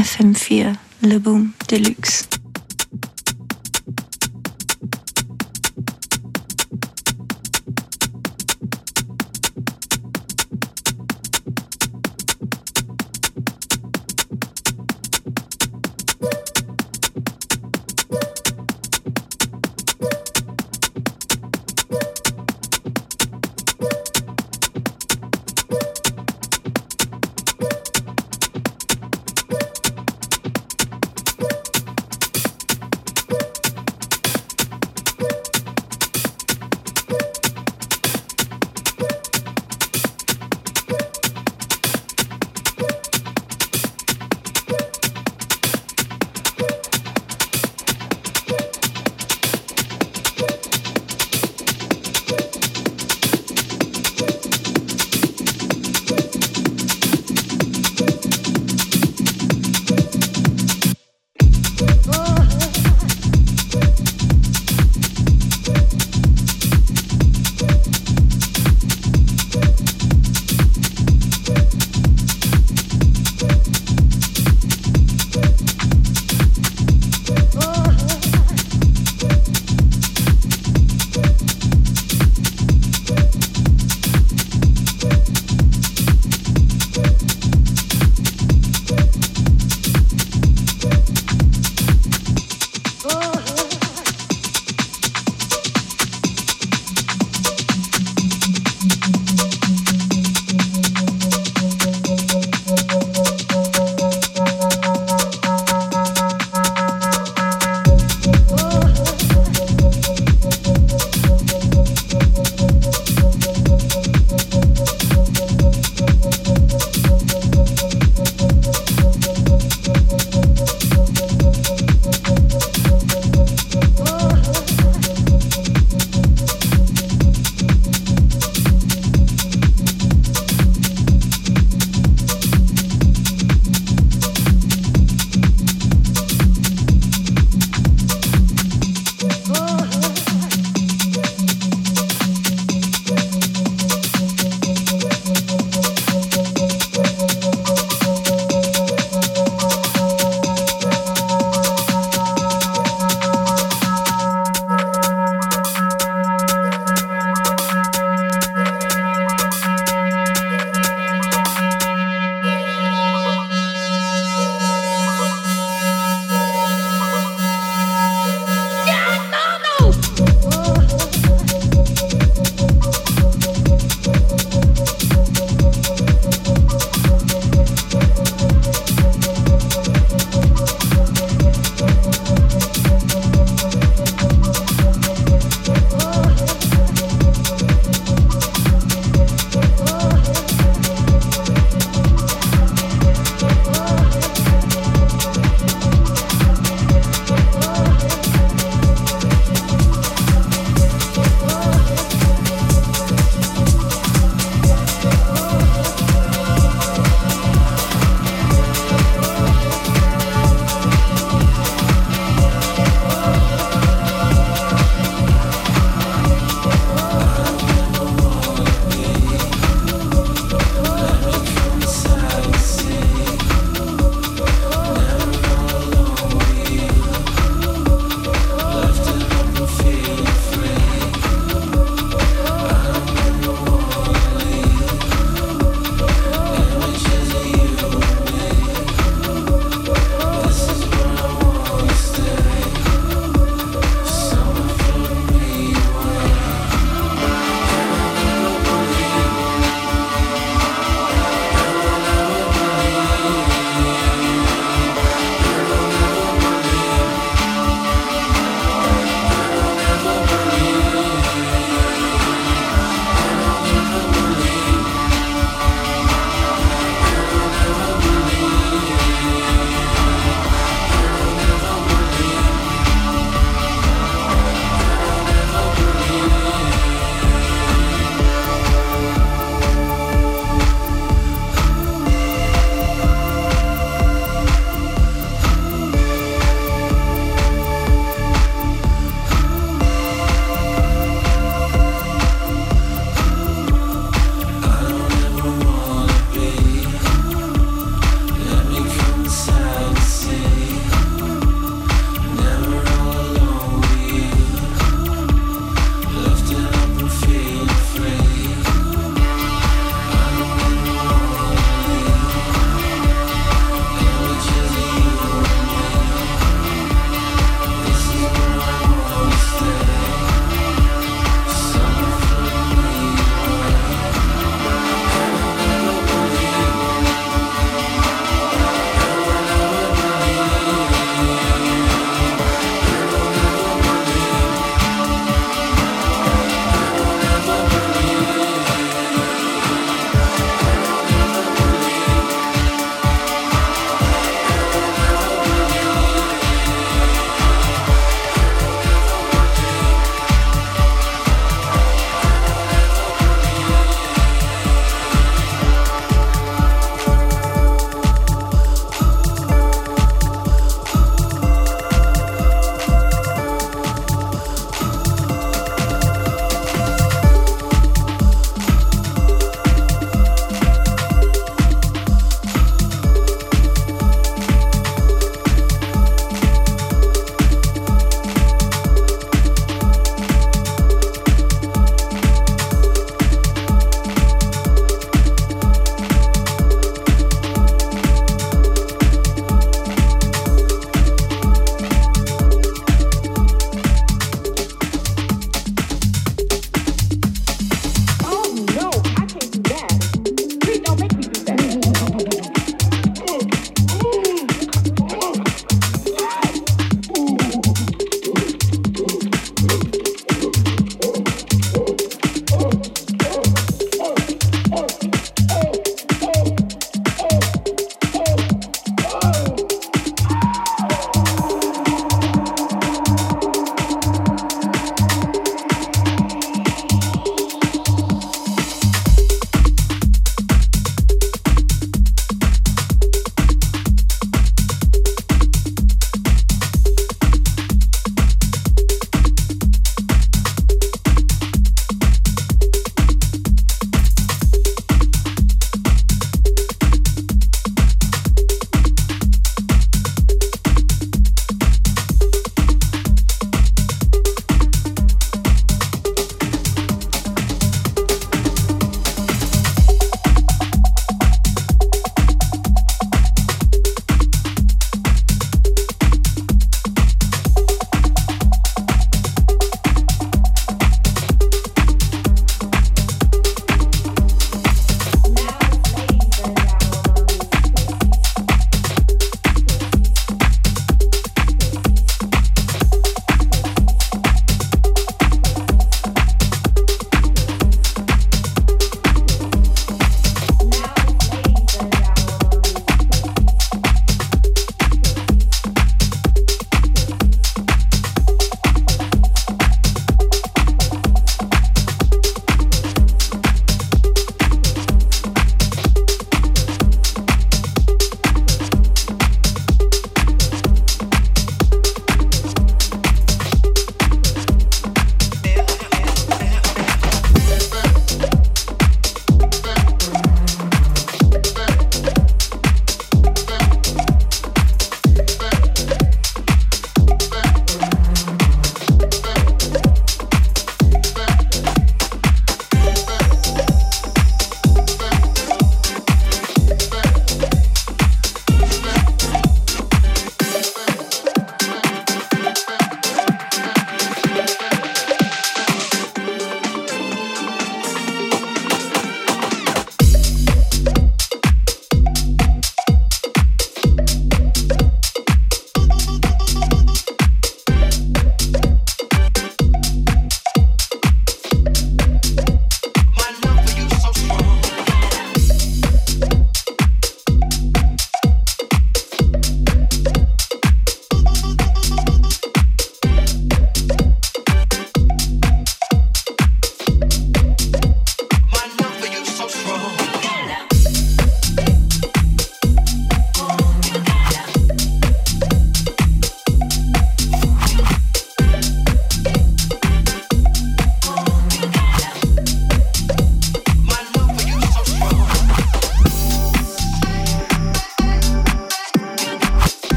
FM4, Le Boom Deluxe.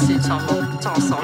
新上路照烧